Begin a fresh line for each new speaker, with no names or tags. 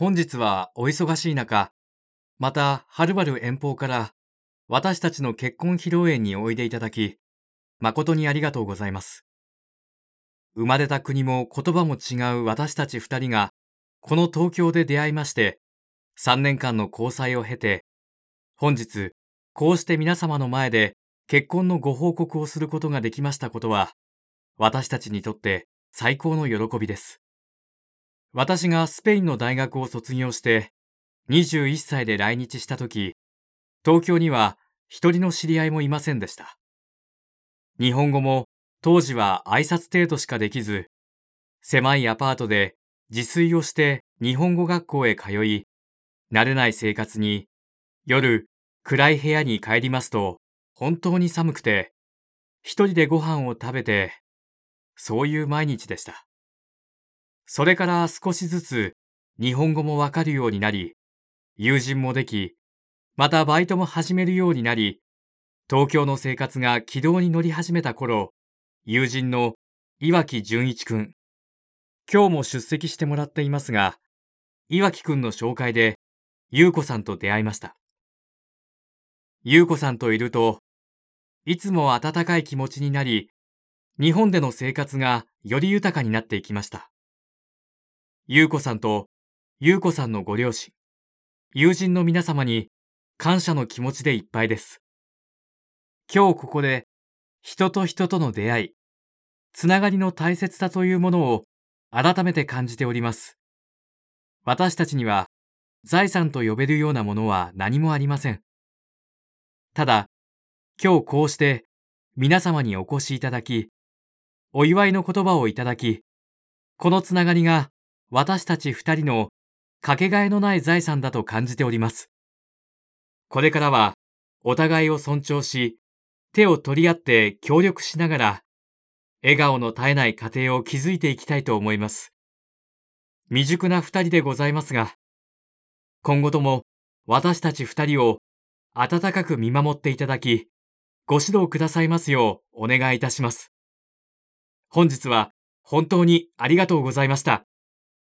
本日はお忙しい中、また、はるばる遠方から私たちの結婚披露宴においでいただき、誠にありがとうございます。生まれた国も言葉も違う私たち二人が、この東京で出会いまして、3年間の交際を経て、本日、こうして皆様の前で結婚のご報告をすることができましたことは、私たちにとって最高の喜びです。私がスペインの大学を卒業して21歳で来日した時、東京には一人の知り合いもいませんでした。日本語も当時は挨拶程度しかできず、狭いアパートで自炊をして日本語学校へ通い、慣れない生活に夜暗い部屋に帰りますと本当に寒くて、一人でご飯を食べて、そういう毎日でした。それから少しずつ日本語もわかるようになり、友人もでき、またバイトも始めるようになり、東京の生活が軌道に乗り始めた頃、友人の岩木淳一くん、今日も出席してもらっていますが、岩木くんの紹介で、優子さんと出会いました。優子さんといると、いつも温かい気持ちになり、日本での生活がより豊かになっていきました。優子さんと優子さんのご両親、友人の皆様に感謝の気持ちでいっぱいです。今日ここで人と人との出会い、つながりの大切さというものを改めて感じております。私たちには財産と呼べるようなものは何もありません。ただ、今日こうして皆様にお越しいただき、お祝いの言葉をいただき、このつながりが私たち二人のかけがえのない財産だと感じております。これからはお互いを尊重し、手を取り合って協力しながら、笑顔の絶えない家庭を築いていきたいと思います。未熟な二人でございますが、今後とも私たち二人を温かく見守っていただき、ご指導くださいますようお願いいたします。本日は本当にありがとうございました。